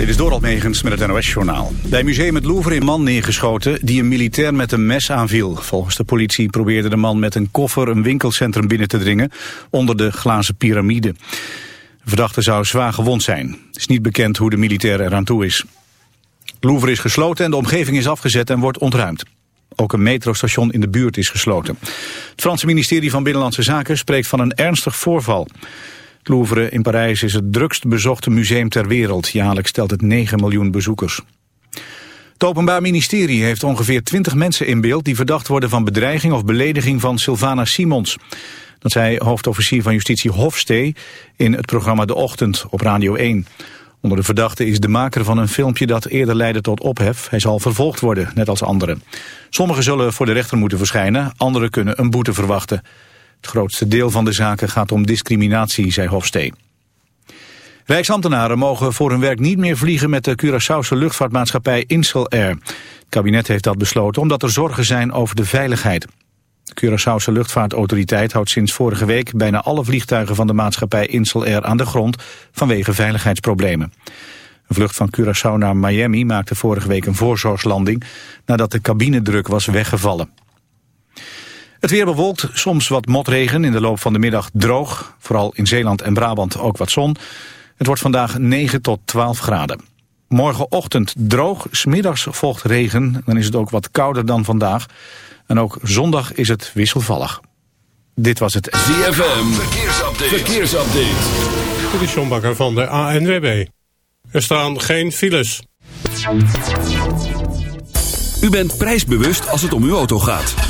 Dit is Doral Megens met het NOS-journaal. Bij museum het Louvre een man neergeschoten die een militair met een mes aanviel. Volgens de politie probeerde de man met een koffer een winkelcentrum binnen te dringen onder de glazen piramide. De verdachte zou zwaar gewond zijn. Het is niet bekend hoe de militair eraan toe is. Het Louvre is gesloten en de omgeving is afgezet en wordt ontruimd. Ook een metrostation in de buurt is gesloten. Het Franse ministerie van Binnenlandse Zaken spreekt van een ernstig voorval. Het Louvre in Parijs is het drukst bezochte museum ter wereld. Jaarlijks stelt het 9 miljoen bezoekers. Het Openbaar Ministerie heeft ongeveer 20 mensen in beeld... die verdacht worden van bedreiging of belediging van Sylvana Simons. Dat zei hoofdofficier van justitie Hofstee in het programma De Ochtend op Radio 1. Onder de verdachte is de maker van een filmpje dat eerder leidde tot ophef. Hij zal vervolgd worden, net als anderen. Sommigen zullen voor de rechter moeten verschijnen, anderen kunnen een boete verwachten. Het grootste deel van de zaken gaat om discriminatie, zei Hofstee. Rijksambtenaren mogen voor hun werk niet meer vliegen met de Curaçaose luchtvaartmaatschappij Insel Air. Het kabinet heeft dat besloten omdat er zorgen zijn over de veiligheid. De Curaçaose luchtvaartautoriteit houdt sinds vorige week bijna alle vliegtuigen van de maatschappij Insel Air aan de grond vanwege veiligheidsproblemen. Een vlucht van Curaçao naar Miami maakte vorige week een voorzorgslanding nadat de cabinedruk was weggevallen. Het weer bewolkt, soms wat motregen, in de loop van de middag droog. Vooral in Zeeland en Brabant ook wat zon. Het wordt vandaag 9 tot 12 graden. Morgenochtend droog, smiddags volgt regen. Dan is het ook wat kouder dan vandaag. En ook zondag is het wisselvallig. Dit was het ZFM Verkeersupdate. Verkeersupdate. Dit is John Bakker van de ANWB. Er staan geen files. U bent prijsbewust als het om uw auto gaat.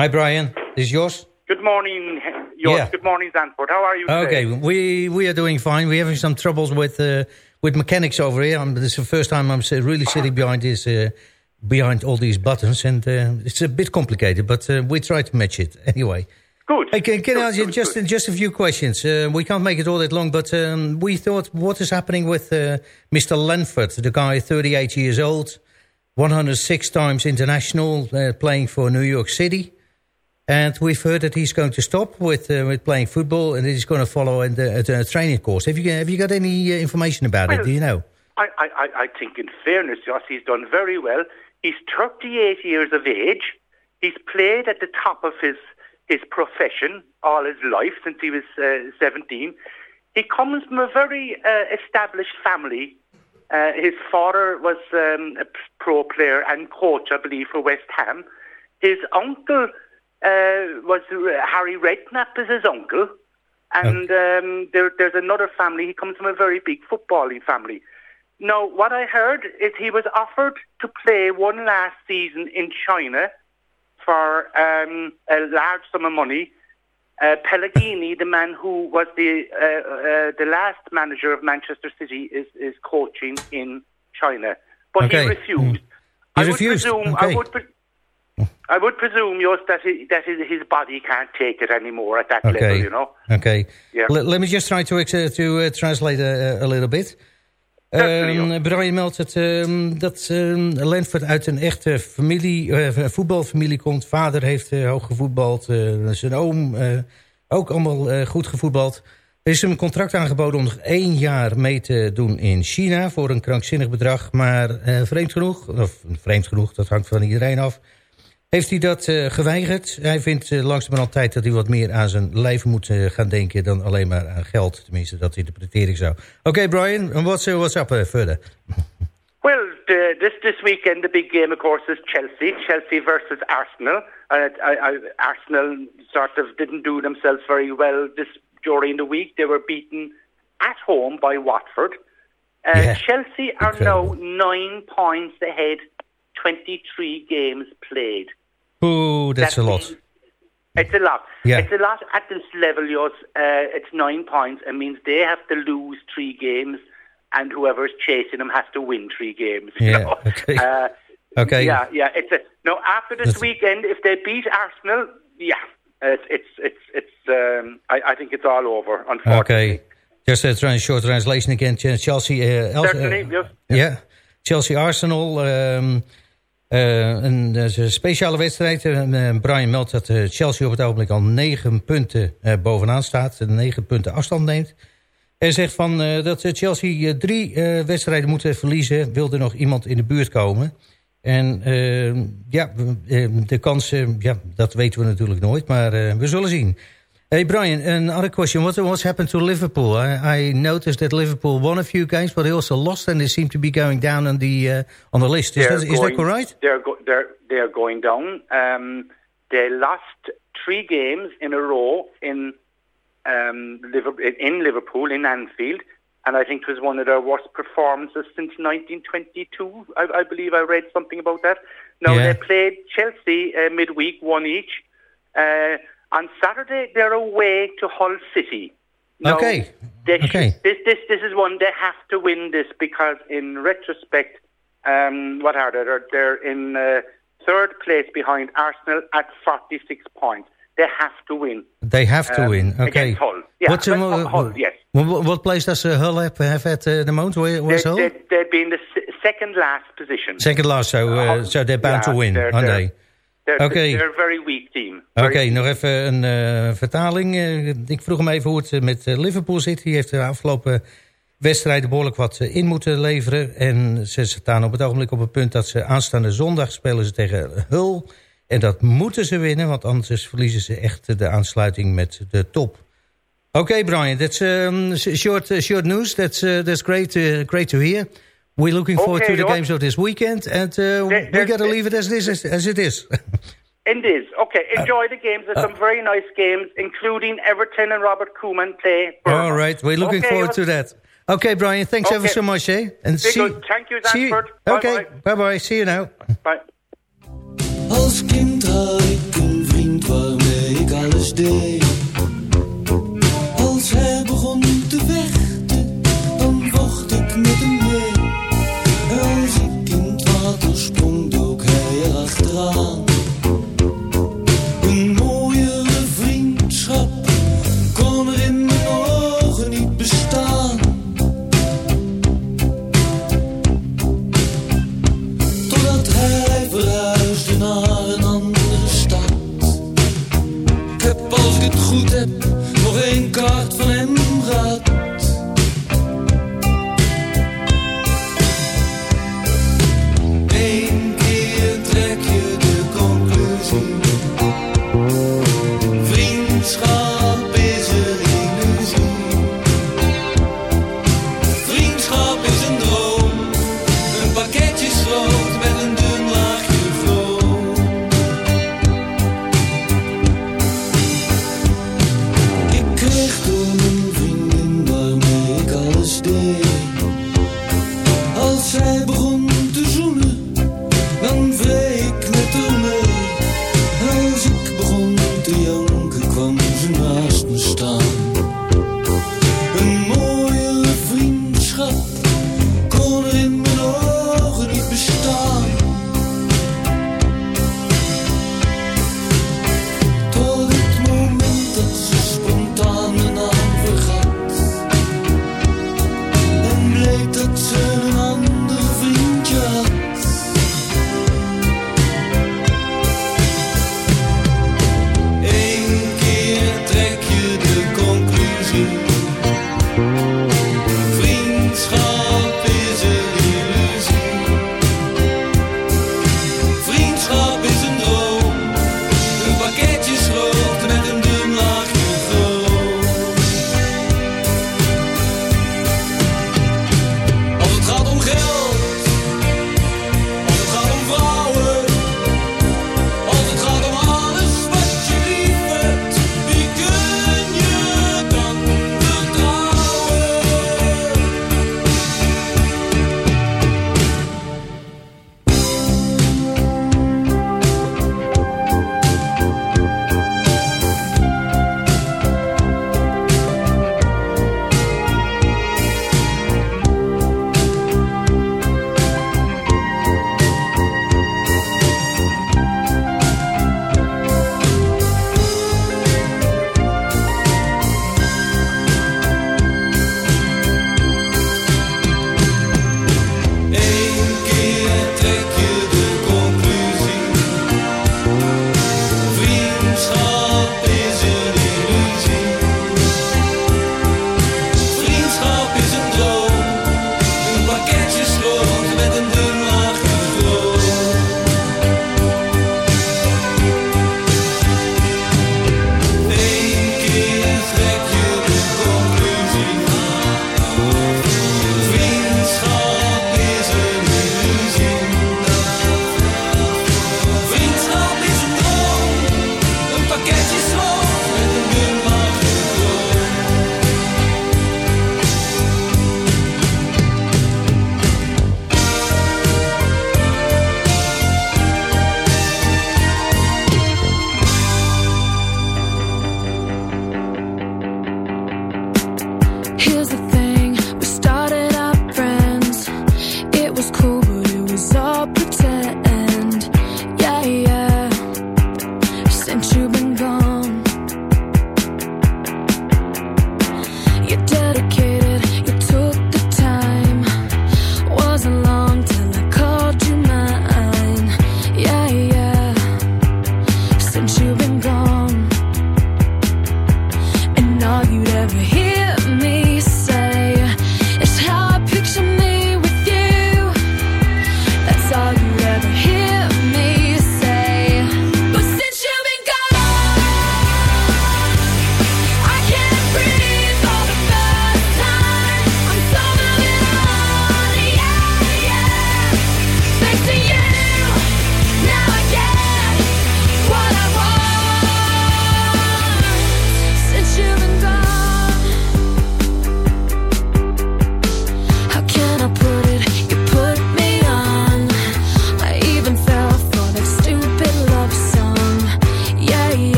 Hi, Brian. This is yours. Good morning, yours. Yeah. Good morning, Zanford. How are you Okay, today? we we are doing fine. We're having some troubles with uh, with mechanics over here. Um, this is the first time I'm really sitting behind this uh, behind all these buttons, and uh, it's a bit complicated. But uh, we try to match it anyway. Good. Hey, can, can I ask you good, just good. just a few questions? Uh, we can't make it all that long, but um, we thought, what is happening with uh, Mr. Lenford, the guy, 38 years old, 106 times international, uh, playing for New York City, and we've heard that he's going to stop with uh, with playing football, and he's going to follow in the, a training course. Have you have you got any uh, information about it? Do you know? I, I, I- I think, in fairness, Josh, he's done very well. He's 38 years of age. He's played at the top of his his profession all his life since he was uh, 17. He comes from a very uh, established family. Uh, his father was um, a pro player and coach, I believe, for West Ham. His uncle uh, was Harry Redknapp is his uncle. And um, there, there's another family. He comes from a very big footballing family. Now, what I heard is he was offered to play one last season in China for um, a large sum of money. Uh, Pellegrini, the man who was the uh, uh, the last manager of Manchester City, is, is coaching in China, but Okay. he refused. He I would refused, presume. I would. Pre- I would presume, Just that he, that his, body can't take it anymore at that Okay. level. You know. Okay. Yeah. Let, let me just try to uh, to uh, translate a, a little bit. Um, Brian meldt het, um, dat um, Lenford uit een echte familie, eh, voetbalfamilie komt. Vader heeft eh, hoog gevoetbald. eh, zijn oom ook allemaal goed gevoetbald. Er is hem een contract aangeboden om nog één jaar mee te doen in China... voor een krankzinnig bedrag. Maar vreemd genoeg, of vreemd genoeg, dat hangt van iedereen af... heeft hij dat eh, geweigerd. Hij vindt uh, langzamerhand tijd dat hij wat meer aan zijn lijf moet eh, gaan denken... dan alleen maar aan geld. Tenminste, dat interpreteer ik zo. Oké, Brian, and what's, uh, what's up uh, further? Well, the, this this weekend, the big game, of course, is Chelsea. Chelsea versus Arsenal. And it, I, I, Arsenal sort of didn't do themselves very well this during the week. They were beaten at home by Watford. Uh, Yeah. Chelsea are Incredible. now nine points ahead, 23 games played. Oeh, that's That a lot. It's a lot. Yeah. It's a lot at this level, Jos. Uh, it's nine points. It means they have to lose three games, and whoever's chasing them has to win three games. Yeah, know? okay. Uh, Okay. Yeah, yeah. It's a no. After this That's- weekend, if they beat Arsenal, yeah, it's it's it's it's. Um, I, I think it's all over. Unfortunately. Okay. Just a short translation again. Ch- Chelsea... Uh, Certainly, uh, yes. Ja, Chelsea-Arsenal. ehm, eh, is een speciale wedstrijd. Eh, eh, Brian meldt dat eh, Chelsea op het ogenblik al negen punten eh, bovenaan staat. Negen punten afstand neemt. En zegt van, eh, dat eh, Chelsea eh, drie eh, wedstrijden moet verliezen. Wil er nog iemand in de buurt komen. En eh, ja, eh, de kansen, ja, dat weten we natuurlijk nooit. Maar eh, we zullen zien. Hey Brian, another question. What, what's happened to Liverpool? I, I noticed that Liverpool won a few games, but they also lost, and they seem to be going down on the uh, on the list. Is, They're that, is that going- correct? They're go- they're they're going down. Um, they lost three games in a row in um, Liverpool, in Liverpool in Anfield, and I think it was one of their worst performances since 1922. I, I believe I read something about that. Now Yeah. they played Chelsea uh, midweek, one each. Uh, on Saturday, they're away to Hull City. Now, Okay. they should- Okay. this this this is one they have to win this because in retrospect, um, what are they? They're, they're in uh, third place behind Arsenal at 46 points. They have to win. They have to Um, win. Okay. against Hull. Yeah, What's, uh, Hull, yes. What, what place does uh, Hull have, have at uh, the moment? Where, where's They, Hull? they, they'd be in the se- second last position. Second last, so, uh, so they're bound yeah, to win, they're- aren't they're- they? They're, Okay. they're a very weak team. Oké, nog even een eh, vertaling. Eh, ik vroeg hem even hoe het eh, met Liverpool zit. Die heeft de afgelopen wedstrijden behoorlijk wat in moeten leveren. En ze staan op het ogenblik op het punt dat ze aanstaande zondag spelen ze tegen Hull. En dat moeten ze winnen, want anders verliezen ze echt de aansluiting met de top. Oké, Brian, that's um, short, short news. That's, uh, that's great, great to hear. We're looking forward Okay, to the games of this weekend. And uh, we there- got to leave it as, this, as, as it is. It is. Okay, enjoy the games. There's some very nice games, including Everton and Robert Koeman play. All right, we're looking Okay, forward to that. Okay, Brian, thanks Okay. ever so much, eh? And Very good. Thank you, see Zandvoort. Okay, Bye-bye. bye-bye. See you now. Bye. Als kind had ik een vriend waarmee ik alles deed. Hij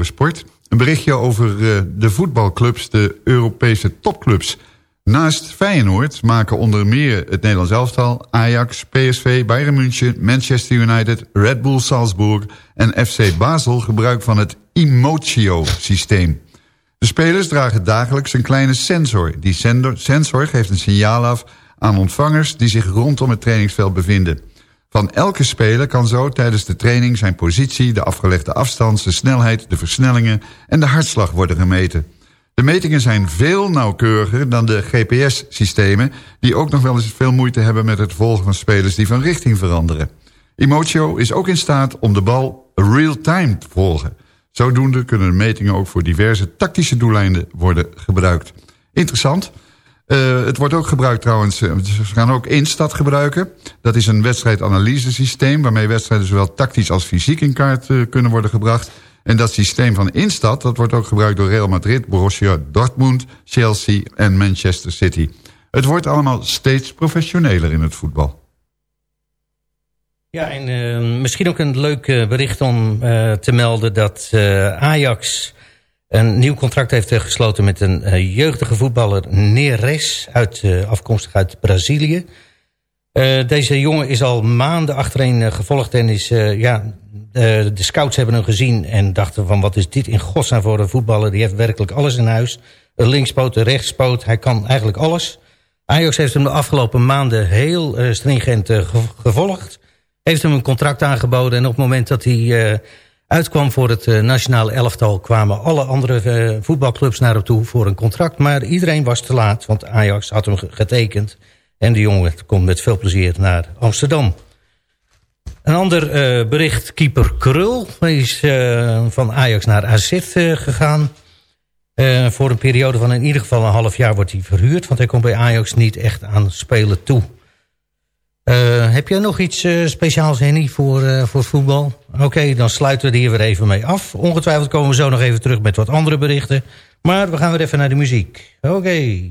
Sport. Een berichtje over uh, de voetbalclubs, de Europese topclubs. Naast Feyenoord maken onder meer het Nederlands elftal... Ajax, PSV, Bayern München, Manchester United, Red Bull Salzburg... en FC Basel gebruik van het Emotio-systeem. De spelers dragen dagelijks een kleine sensor. Die sensor geeft een signaal af aan ontvangers... die zich rondom het trainingsveld bevinden... Van elke speler kan zo tijdens de training zijn positie, de afgelegde afstand, de snelheid, de versnellingen en de hartslag worden gemeten. De metingen zijn veel nauwkeuriger dan de GPS-systemen... die ook nog wel eens veel moeite hebben met het volgen van spelers die van richting veranderen. Emotio is ook in staat om de bal real-time te volgen. Zodoende kunnen de metingen ook voor diverse tactische doeleinden worden gebruikt. Interessant... Uh, het wordt ook gebruikt trouwens, uh, ze gaan ook Instat gebruiken. Dat is een wedstrijdanalysesysteem waarmee wedstrijden zowel tactisch als fysiek in kaart uh, kunnen worden gebracht. En dat systeem van Instat, dat wordt ook gebruikt door Real Madrid, Borussia Dortmund, Chelsea en Manchester City. Het wordt allemaal steeds professioneler in het voetbal. Ja, en misschien ook een leuk bericht om te melden dat Ajax een nieuw contract heeft eh, gesloten met een uh, jeugdige voetballer Neres, uit, uh, afkomstig uit Brazilië. Uh, deze jongen is al maanden achtereen gevolgd en is, ja, de scouts hebben hem gezien en dachten van wat is dit in godsnaam voor een voetballer. Die heeft werkelijk alles in huis. Een linkspoot, een rechtspoot, hij kan eigenlijk alles. Ajax heeft hem de afgelopen maanden heel stringent gevolgd. Heeft hem een contract aangeboden en op het moment dat hij uitkwam voor het uh, nationale elftal... kwamen alle andere uh, voetbalclubs naar hem toe voor een contract. Maar iedereen was te laat, want Ajax had hem getekend. En de jongen komt met veel plezier naar Amsterdam. Een ander uh, bericht, keeper Krul is van Ajax naar AZ gegaan. voor een periode van in ieder geval een half jaar wordt hij verhuurd... want hij komt bij Ajax niet echt aan spelen toe. Uh, heb jij nog iets uh, speciaals, Henny, voor, uh, voor voetbal? Oké, dan sluiten we er hier weer even mee af. Ongetwijfeld komen we zo nog even terug met wat andere berichten. Maar we gaan weer even naar de muziek. Oké.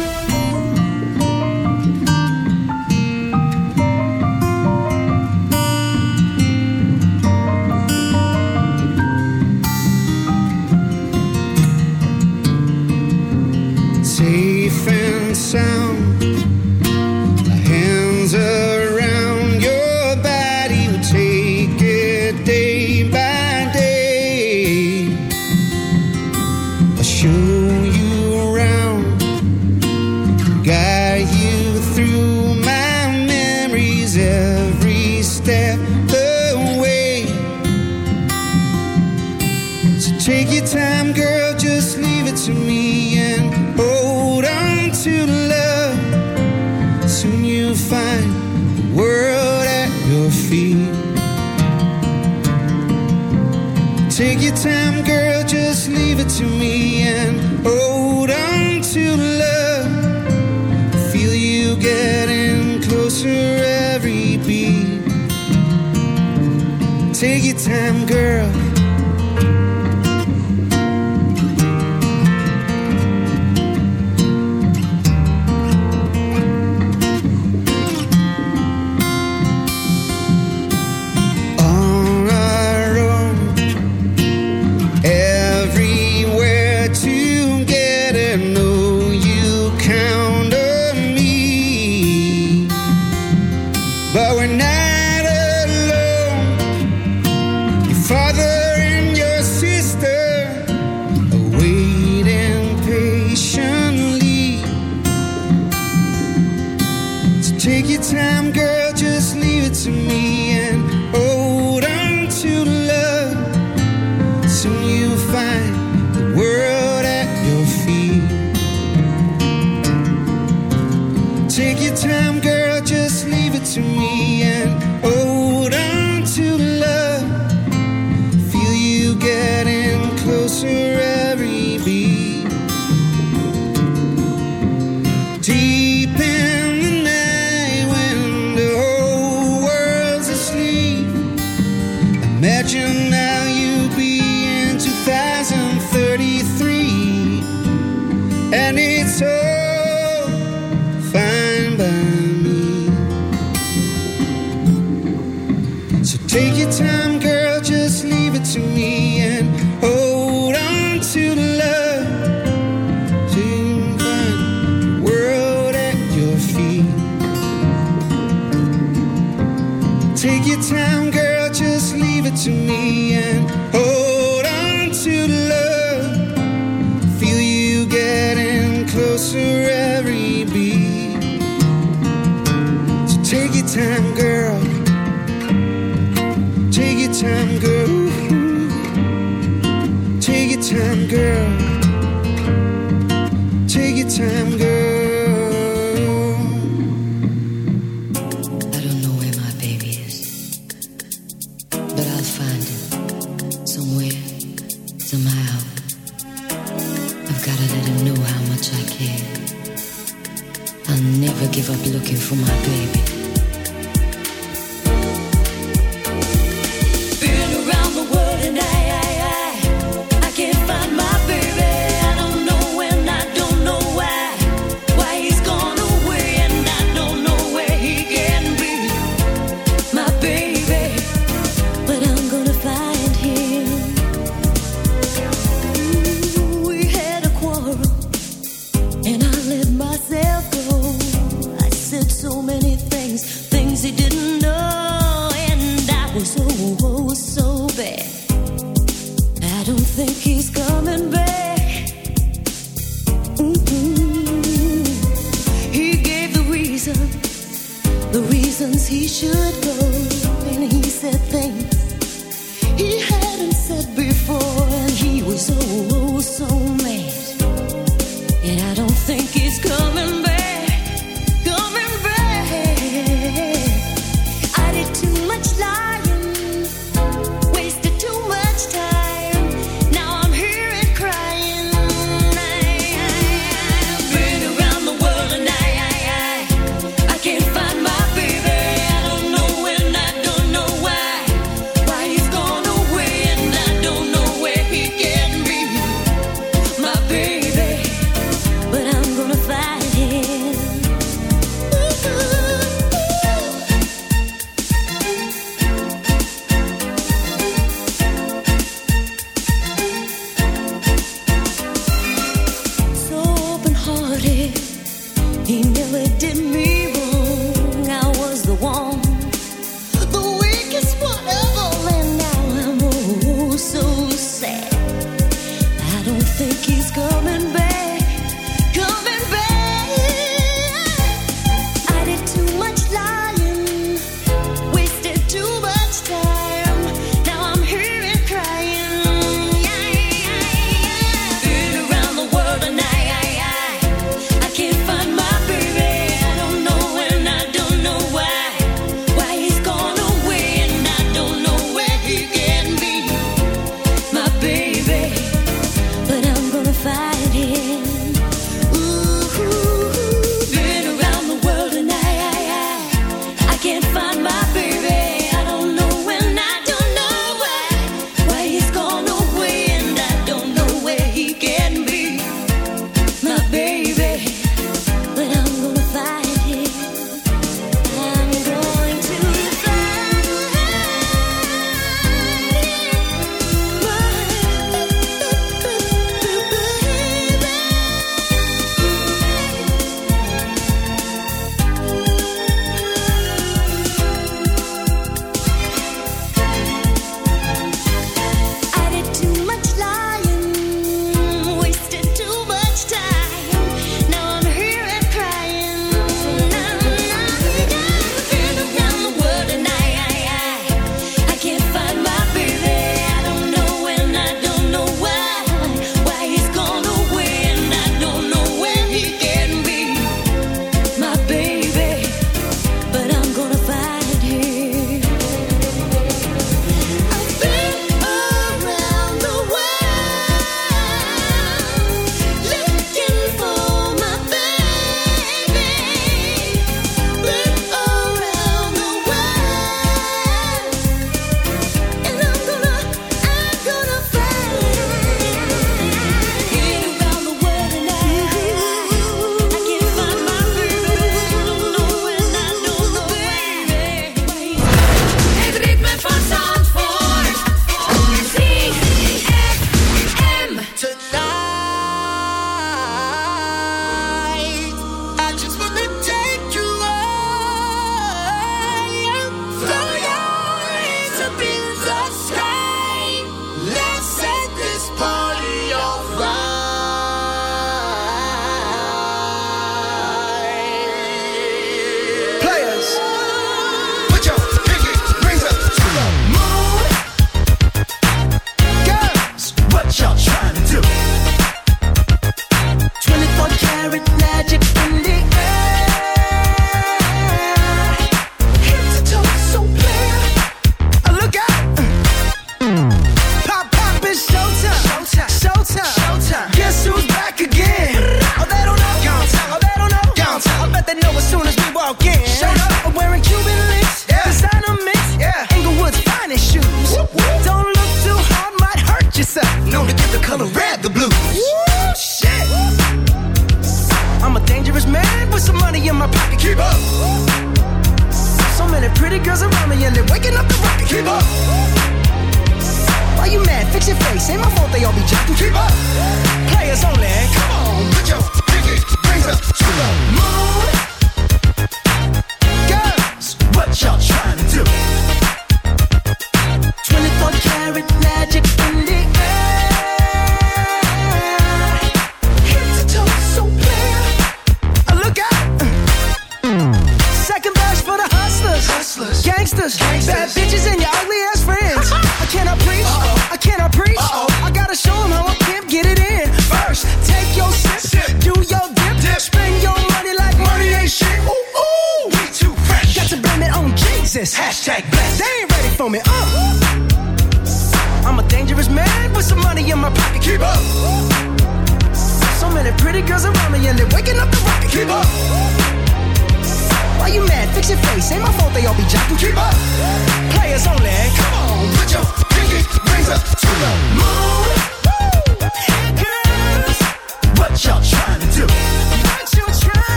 Time, girl, just leave it to me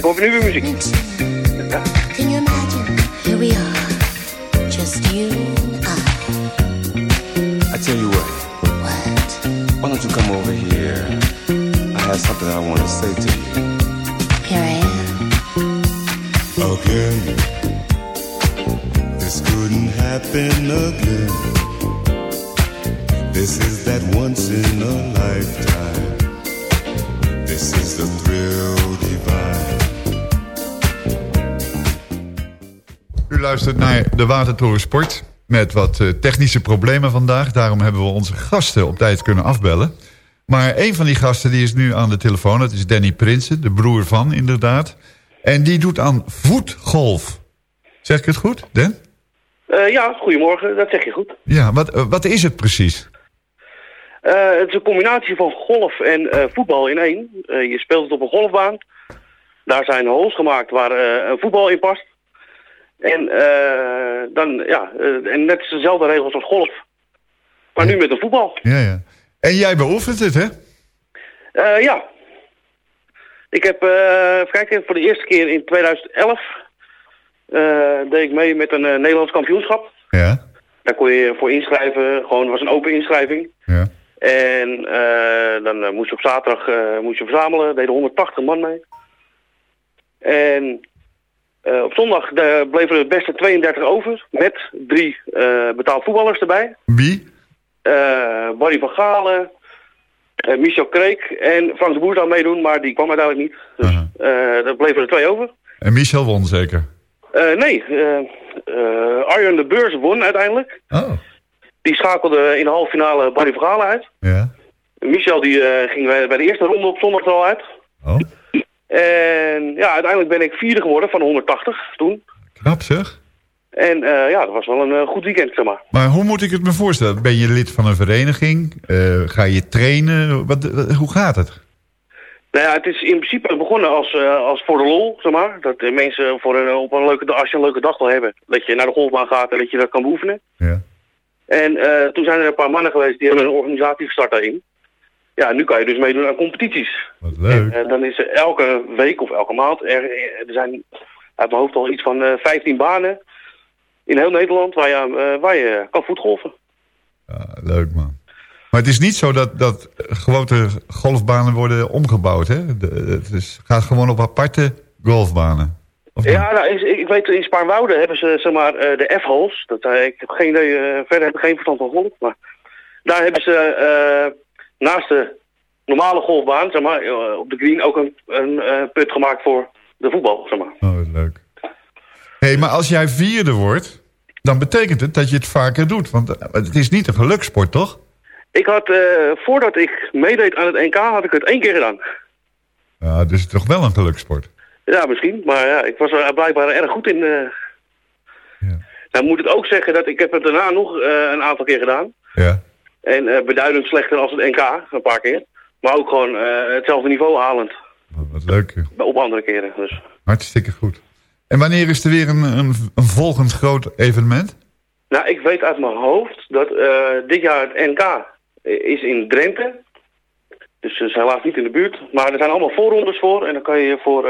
ik hoor nu weer muziek. Watertoren Sport met wat eh, technische problemen vandaag. Daarom hebben we onze gasten op tijd kunnen afbellen. Maar een van die gasten die is nu aan de telefoon. Dat is Danny Prinsen, de broer van inderdaad. En die doet aan voetgolf. Zeg ik het goed, Dan? Eh, ja, goedemorgen, dat zeg je goed. Ja, wat, eh, wat is het precies? Het is een combinatie van golf en voetbal in één. Je speelt het op een golfbaan. Daar zijn holes gemaakt waar een voetbal in past. En, eh, dan, ja, eh, en net dezelfde regels als golf. Maar nu met een voetbal. Ja, ja. En jij beoefent het, hè? Eh, ja. Ik heb, eh even kijken, voor de eerste keer in 2011 eh, deed ik mee met een Nederlands kampioenschap. Ja. Daar kon je voor inschrijven, gewoon, het was een open inschrijving. Ja. En dan moest je op zaterdag eh, moest je verzamelen, deden 180 man mee. En eh, op zondag bleven er de beste 32 over, met drie eh, betaald voetballers erbij. Wie? Eh Barry van Galen, Michel Kreek en Frans de Boer zou meedoen, maar die kwam uiteindelijk niet. Dus daar bleven er twee over. En Michel won zeker. Nee, Arjen de Beurs won uiteindelijk. Oh. Die schakelde in de halve finale Barry van Galen uit. Ja. Michel die ging bij, bij de eerste ronde op zondag er al uit. Oh. En ja, uiteindelijk ben ik vierde geworden van 180 toen. Knap zeg. En eh, ja, dat was wel een eh, goed weekend, zeg maar. Maar hoe moet ik het me voorstellen? Ben je lid van een vereniging? Eh, ga je trainen? Wat, wat- hoe gaat het? Nou ja, het is in principe begonnen als, als voor de lol, zeg maar. Dat mensen voor een, op een leuke, als je een leuke dag wil hebben, dat je naar de golfbaan gaat en dat je dat kan beoefenen. Ja. En toen zijn er een paar mannen geweest die hebben een organisatie gestart daarin. Ja, nu kan je dus meedoen aan competities. Wat leuk. En dan is er elke week of elke maand, er, er zijn uit mijn hoofd al iets van eh 15 banen in heel Nederland waar je, eh, waar je kan voetgolfen. Leuk man. Maar het is niet zo dat, dat grote golfbanen worden omgebouwd, hè? De- het is, gaat gewoon op aparte golfbanen. Ja, nou, ik, ik weet in Spaarnwoude hebben ze zeg maar eh, de F-holes. Dat, eh, ik heb geen idee, eh, verder heb ik geen verstand van golf. Maar daar hebben ze eh, naast, de, normale golfbaan, zeg maar, eh, op de green ook een, een eh, put gemaakt voor de voetbal, zeg maar. Oh, leuk. Hé, hey, maar als jij vierde wordt, dan betekent het dat je het vaker doet. Want eh, het is niet een gelukssport, toch? Ik had, voordat ik meedeed aan het NK, had ik het één keer gedaan. Ja, dus toch wel een gelukssport. Ja, misschien. Maar ja, ik was er blijkbaar erg goed in. eh. Nou moet het ook zeggen dat ik heb het daarna nog een aantal keer gedaan. Ja. En eh, beduidend slechter als het NK, een paar keer. Maar ook gewoon eh, hetzelfde niveau halend. Wat leuk. joh. Op andere keren. Dus. Hartstikke goed. En wanneer is er weer een, een, een volgend groot evenement? Nou, ik weet uit mijn hoofd dat eh, dit jaar het NK is in Drenthe. Dus ze is helaas niet in de buurt. Maar er zijn allemaal voorrondes voor. En dan kan je je voor,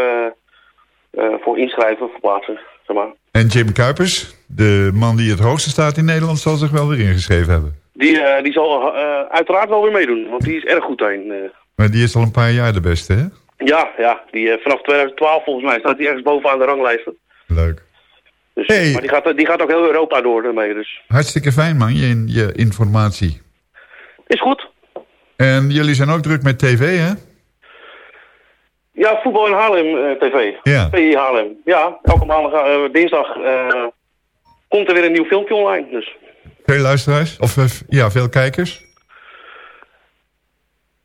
voor inschrijven, verplaatsen. Zeg maar. En Jim Kuipers, de man die het hoogste staat in Nederland, zal zich wel weer ingeschreven hebben. Die, eh, die zal eh, uiteraard wel weer meedoen. Want die is erg goed daarin. eh. Maar die is al een paar jaar de beste, hè? ja, ja. Die, vanaf 2012 volgens mij staat hij ergens bovenaan de ranglijsten. Leuk. Dus, Maar die gaat, die gaat ook heel Europa door daarmee. Dus Hartstikke fijn, man, je, je informatie. is goed. En jullie zijn ook druk met tv, hè? Ja, voetbal in Haarlem TV. Ja. PI Haarlem. Ja, elke maandag, dinsdag komt er weer een nieuw filmpje online. Dus Veel luisteraars? Of eh, ja, veel kijkers?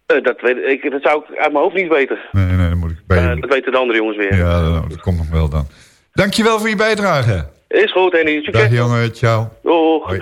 eh, dat, weet, ik, dat zou ik uit mijn hoofd niet weten. Nee, nee, dan moet ik bij Eh, dat weten de andere jongens weer. Ja, dat, dat komt nog wel dan. Dankjewel voor je bijdrage. Is goed, Henny. Succes. Dag jongen, ciao. Doeg. Hoi.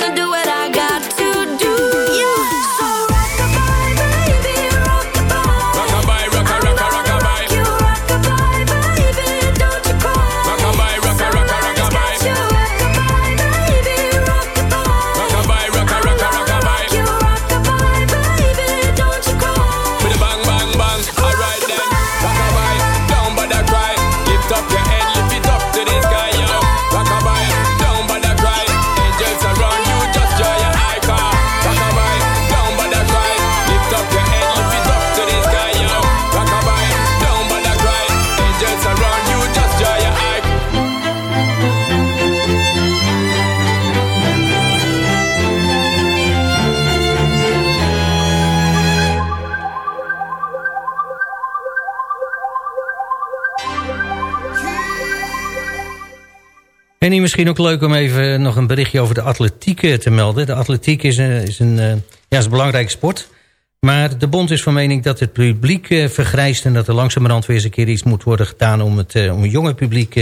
En misschien ook leuk om even nog een berichtje over de atletiek eh, te melden. De atletiek is een, is een, eh, ja, is een belangrijke sport. Maar de bond is van mening dat het publiek vergrijst... en dat er langzamerhand weer eens een keer iets moet worden gedaan... om het om jonge publiek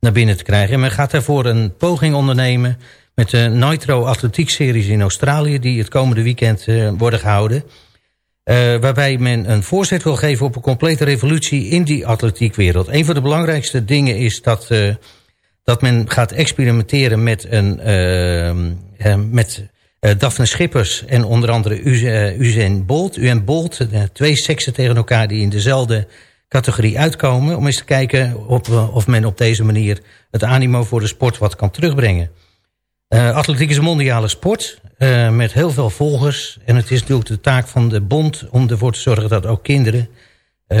naar binnen te krijgen. En men gaat daarvoor een poging ondernemen... met de Nitro Atletiek Series in Australië... die het komende weekend worden gehouden... waarbij men een voorzet wil geven op een complete revolutie in die atletiekwereld. Een van de belangrijkste dingen is dat, dat men gaat experimenteren met, een, met uh, Daphne Schippers en onder andere uh, Usain Bolt. Usain Bolt, uh, twee seksen tegen elkaar die in dezelfde categorie uitkomen. Om eens te kijken of men op deze manier het animo voor de sport wat kan terugbrengen. atletiek is een mondiale sport met heel veel volgers. En het is natuurlijk de taak van de bond om ervoor te zorgen dat ook kinderen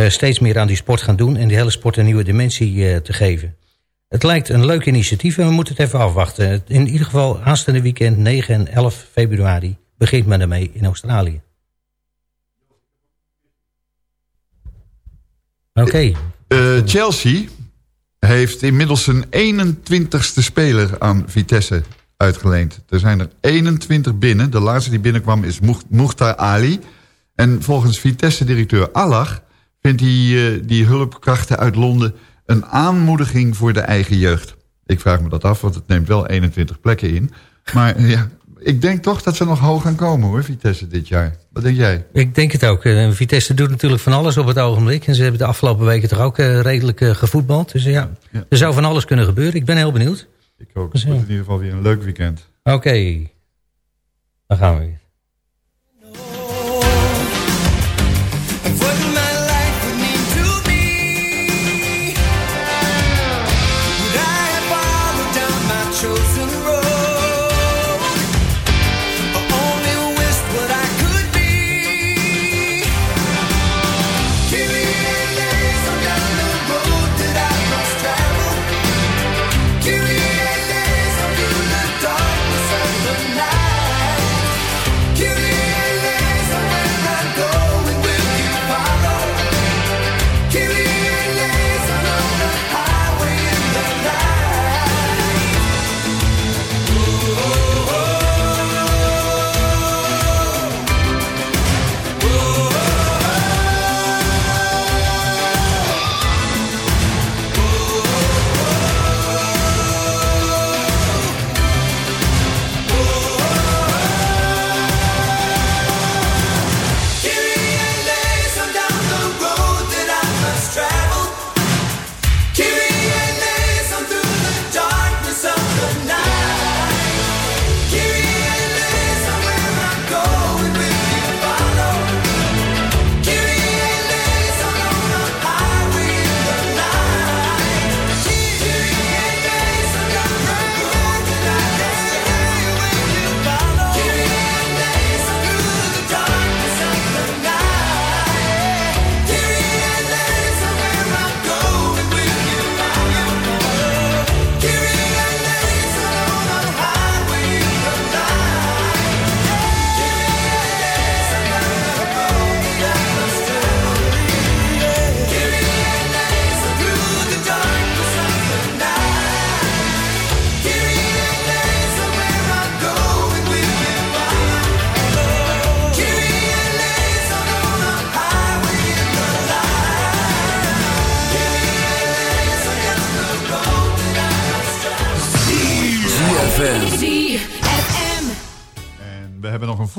steeds meer aan die sport gaan doen. En die hele sport een nieuwe dimensie te geven. Het lijkt een leuk initiatief en we moeten het even afwachten. In ieder geval aanstaande weekend 9 en 11 februari begint men ermee in Australië. Oké. Okay. Uh, Chelsea heeft inmiddels een 21ste speler aan Vitesse uitgeleend. Er zijn er 21 binnen. De laatste die binnenkwam is Mukhtar Ali. En volgens Vitesse-directeur Allah vindt hij uh, die hulpkrachten uit Londen een aanmoediging voor de eigen jeugd. Ik vraag me dat af, want het neemt wel 21 plekken in. Maar ja, ik denk toch dat ze nog hoog gaan komen hoor, Vitesse dit jaar. Wat denk jij? Ik denk het ook. Eh, Vitesse doet natuurlijk van alles op het ogenblik. En ze hebben de afgelopen weken toch ook uh, redelijk uh, gevoetbald. Dus ja, er zou van alles kunnen gebeuren. Ik ben heel benieuwd. Ik ook. Dus, het wordt in ieder geval weer een leuk weekend. Oké. Okay. Dan gaan we weer.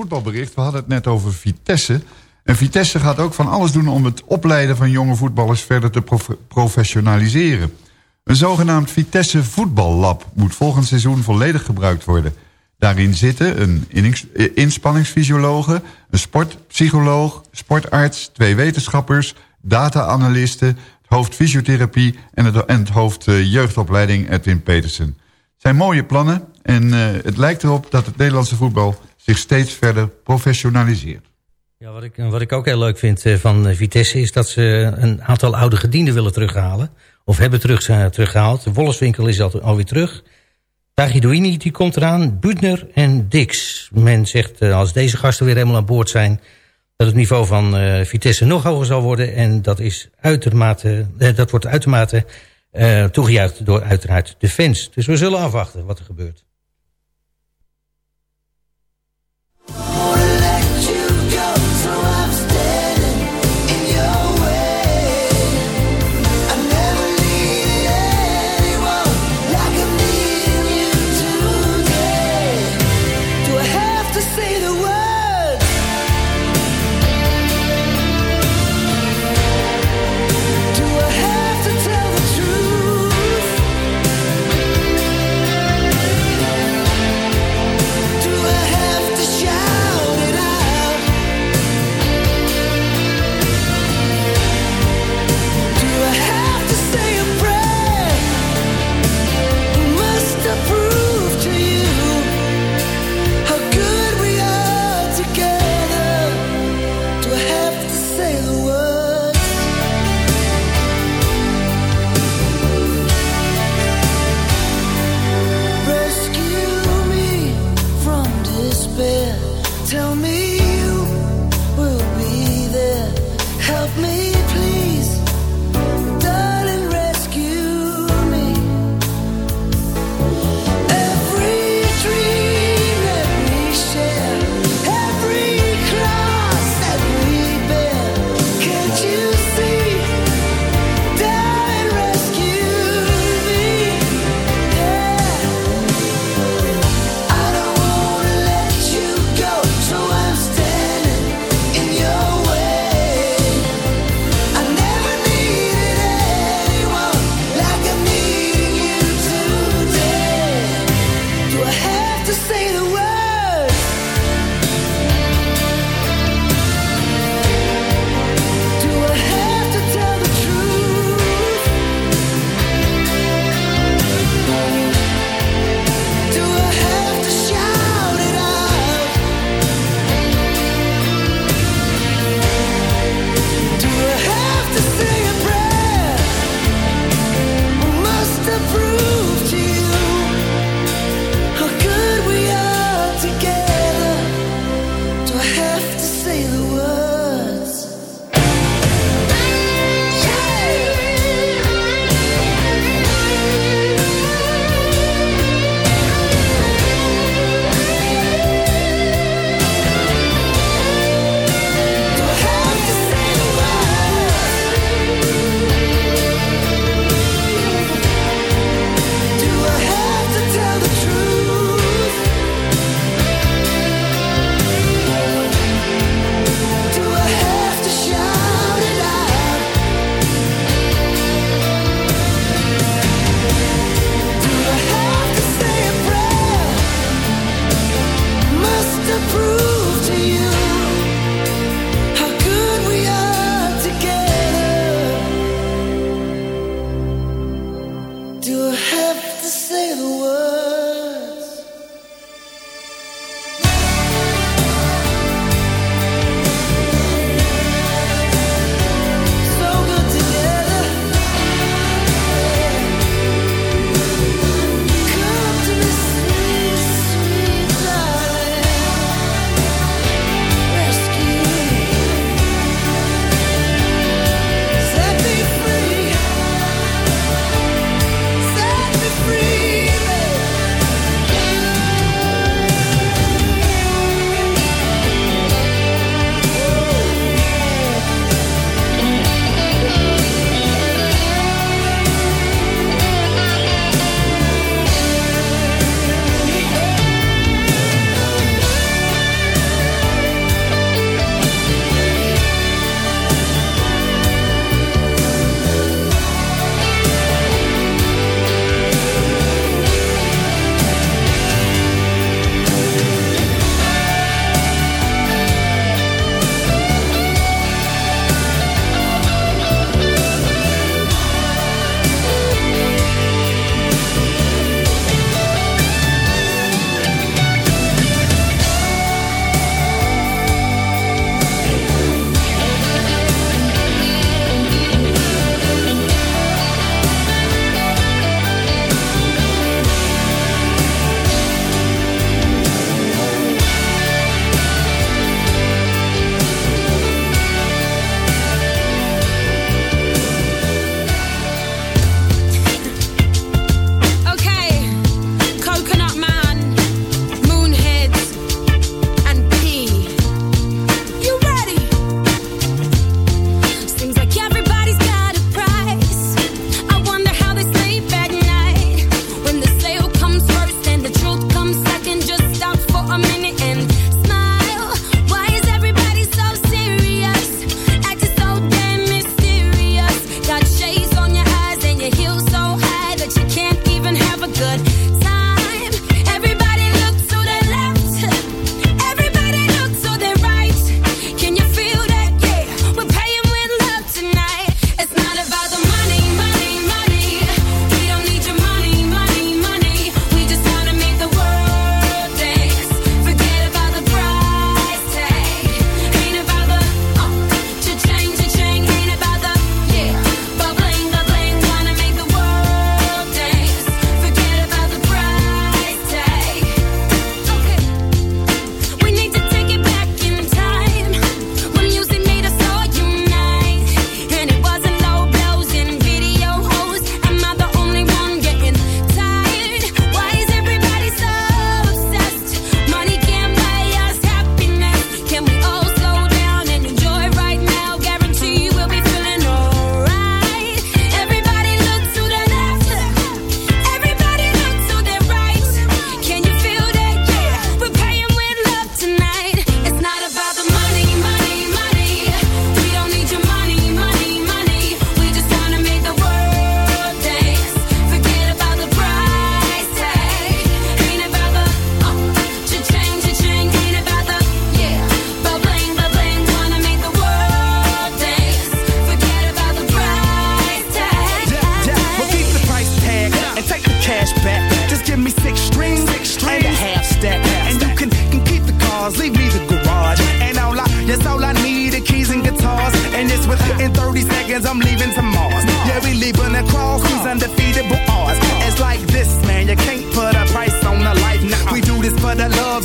Voetbalbericht. We hadden het net over Vitesse. En Vitesse gaat ook van alles doen om het opleiden van jonge voetballers verder te professionaliseren. Een zogenaamd Vitesse voetballab moet volgend seizoen volledig gebruikt worden. Daarin zitten een eh, inspanningsfysiologe, een sportpsycholoog, sportarts, twee wetenschappers, data-analysten, het hoofd fysiotherapie en het, hoofd eh, jeugdopleiding Edwin Petersen. Het zijn mooie plannen en uh, het lijkt erop dat het Nederlandse voetbal zich steeds verder professionaliseert. Ja, wat, ik, wat ik ook heel leuk vind eh, van eh, Vitesse is dat ze een aantal oude gedienden willen terughalen. Of hebben terug, teruggehaald. De Wolfswinkel is al, alweer terug. Tagidoini die komt eraan. Budner en Dix. Men zegt als deze gasten weer helemaal aan boord zijn... dat het niveau van Vitesse nog hoger zal worden. En dat, is uitermate, dat wordt uitermate toegejuicht door uiteraard de fans. Dus we zullen afwachten wat er gebeurt.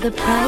The price